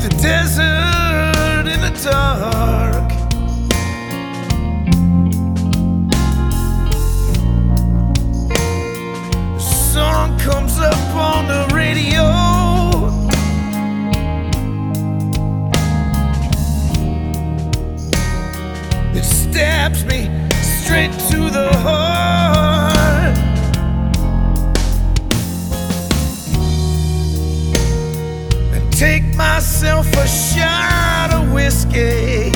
the desert in the dark. The sun comes up on the myself a shot of whiskey.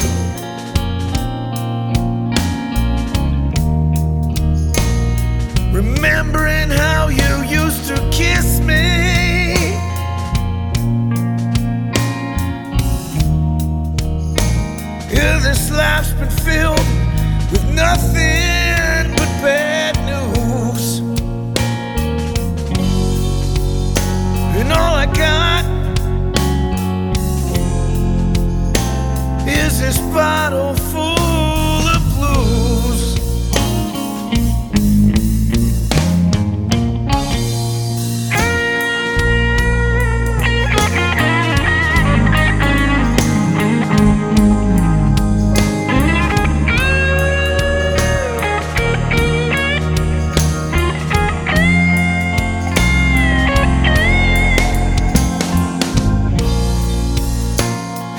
Remembering how you used to kiss me. Bottle full of blues.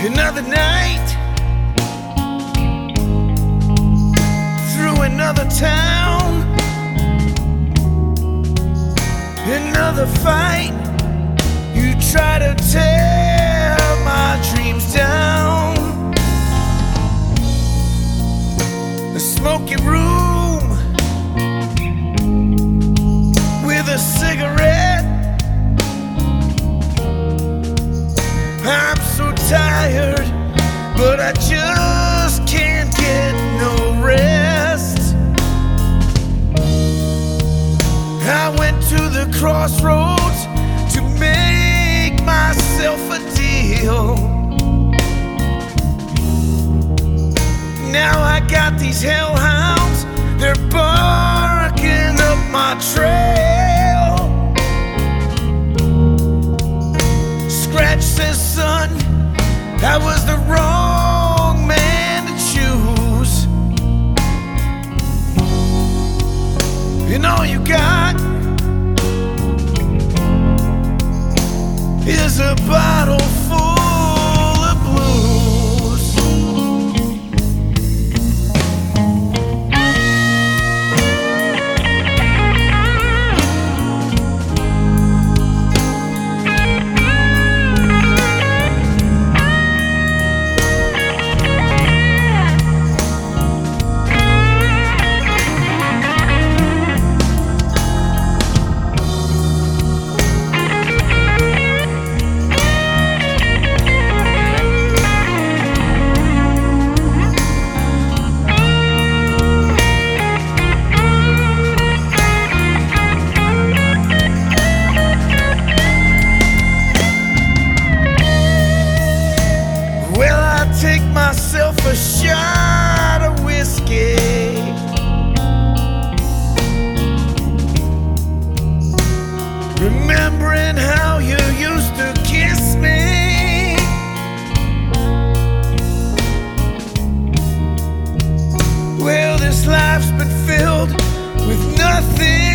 Another night another town, another fight. You try to tear my dreams down. The smoky room I got these hellhounds, they're barking up my trail. Scratch says, son, that was the wrong life's been filled with nothing.